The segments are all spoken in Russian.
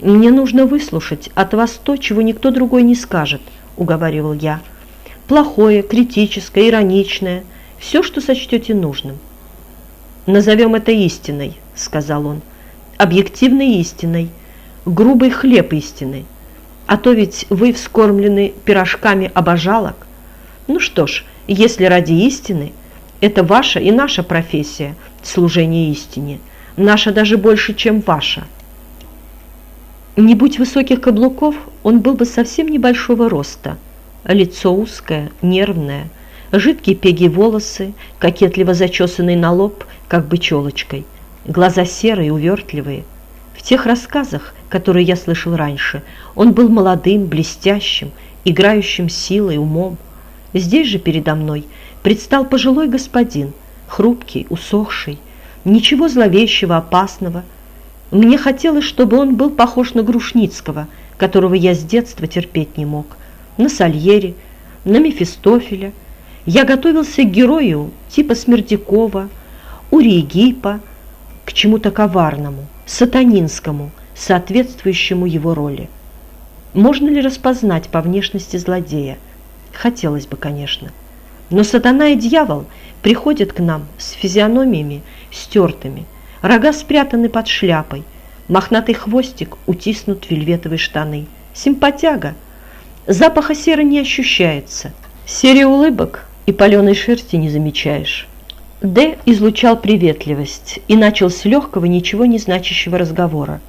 «Мне нужно выслушать от вас то, чего никто другой не скажет», – уговаривал я. «Плохое, критическое, ироничное, все, что сочтете нужным». «Назовем это истиной», – сказал он, – «объективной истиной, грубый хлеб истины. А то ведь вы вскормлены пирожками обожалок. Ну что ж, если ради истины, это ваша и наша профессия – служение истине, наша даже больше, чем ваша». Не будь высоких каблуков, он был бы совсем небольшого роста. Лицо узкое, нервное, жидкие пеги волосы, кокетливо зачесанные на лоб, как бы челочкой, глаза серые, увертливые. В тех рассказах, которые я слышал раньше, он был молодым, блестящим, играющим силой, умом. Здесь же передо мной предстал пожилой господин, хрупкий, усохший, ничего зловещего, опасного – мне хотелось, чтобы он был похож на Грушницкого, которого я с детства терпеть не мог, на Сальери, на Мефистофеля. Я готовился к герою типа Смердякова, Уриегипа, к чему-то коварному, сатанинскому, соответствующему его роли. Можно ли распознать по внешности злодея? Хотелось бы, конечно. Но сатана и дьявол приходят к нам с физиономиями стертыми – Рога спрятаны под шляпой, мохнатый хвостик утиснут в вельветовые штаны. Симпатяга. Запаха серы не ощущается. Серия улыбок и паленой шерсти не замечаешь. Д излучал приветливость и начал с легкого, ничего не значащего разговора.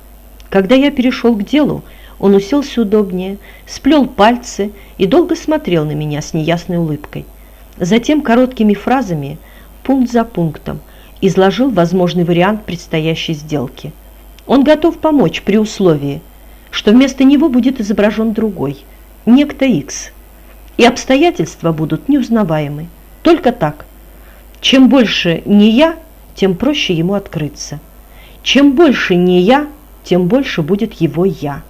Когда я перешел к делу, он уселся удобнее, сплел пальцы и долго смотрел на меня с неясной улыбкой. Затем короткими фразами, пункт за пунктом, изложил возможный вариант предстоящей сделки. Он готов помочь при условии, что вместо него будет изображен другой, некто X, и обстоятельства будут неузнаваемы. Только так. Чем больше не я, тем проще ему открыться. Чем больше не я, тем больше будет его «я».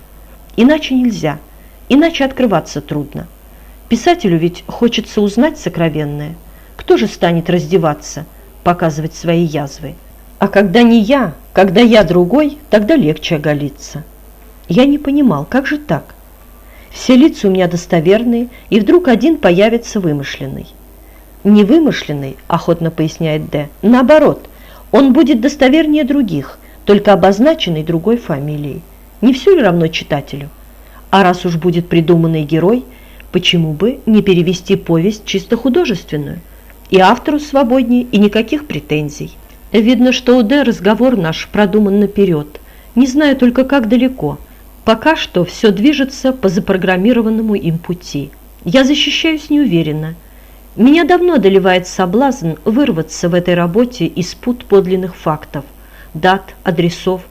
Иначе нельзя, иначе открываться трудно. Писателю ведь хочется узнать сокровенное. Кто же станет раздеваться – показывать свои язвы. А когда не я, когда я другой, тогда легче оголиться. Я не понимал, как же так? Все лица у меня достоверные, и вдруг один появится вымышленный. Не вымышленный, охотно поясняет Д. Наоборот, он будет достовернее других, только обозначенный другой фамилией. Не все ли равно читателю? А раз уж будет придуманный герой, почему бы не перевести повесть чисто художественную? И автору свободнее, и никаких претензий. Видно, что у Д разговор наш продуман наперед. Не знаю только, как далеко. Пока что все движется по запрограммированному им пути. Я защищаюсь неуверенно. Меня давно одолевает соблазн вырваться в этой работе из пут подлинных фактов, дат, адресов.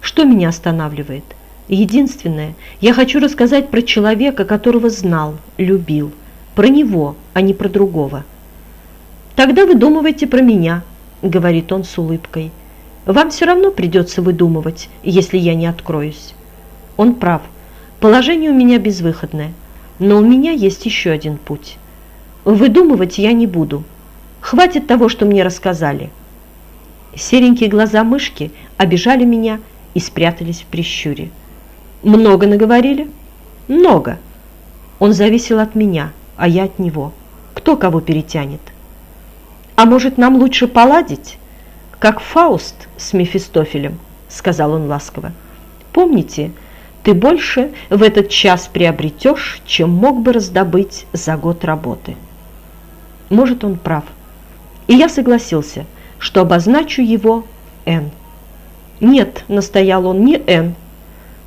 Что меня останавливает? Единственное, я хочу рассказать про человека, которого знал, любил. Про него, а не про другого. «Тогда выдумывайте про меня», — говорит он с улыбкой. «Вам все равно придется выдумывать, если я не откроюсь». Он прав. Положение у меня безвыходное, но у меня есть еще один путь. Выдумывать я не буду. Хватит того, что мне рассказали. Серенькие глаза мышки обижали меня и спрятались в прищуре. «Много наговорили?» «Много». Он зависел от меня, а я от него. Кто кого перетянет?» «А может, нам лучше поладить, как Фауст с Мефистофелем?» – сказал он ласково. «Помните, ты больше в этот час приобретешь, чем мог бы раздобыть за год работы». Может, он прав. И я согласился, что обозначу его Н. «Нет», – настоял он, – «не Н.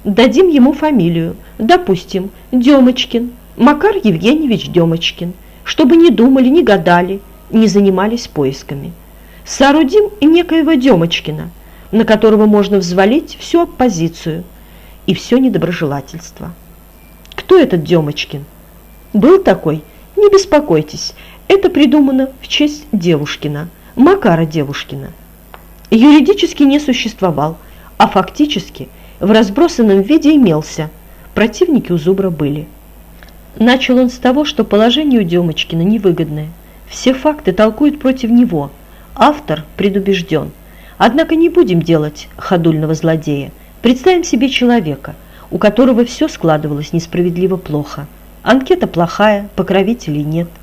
Дадим ему фамилию, допустим, Демочкин, Макар Евгеньевич Демочкин, чтобы не думали, не гадали, не занимались поисками. Соорудим некоего Демочкина, на которого можно взвалить всю оппозицию и все недоброжелательство. Кто этот Демочкин? Был такой? Не беспокойтесь, это придумано в честь Девушкина, Макара Девушкина. Юридически не существовал, а фактически в разбросанном виде имелся. Противники у Зубра были. Начал он с того, что положение у Демочкина невыгодное – все факты толкуют против него. Автор предубежден. Однако не будем делать ходульного злодея. Представим себе человека. у которого все складывалось несправедливо плохо. Анкета плохая, покровителей нет –